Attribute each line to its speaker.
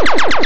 Speaker 1: Thank you.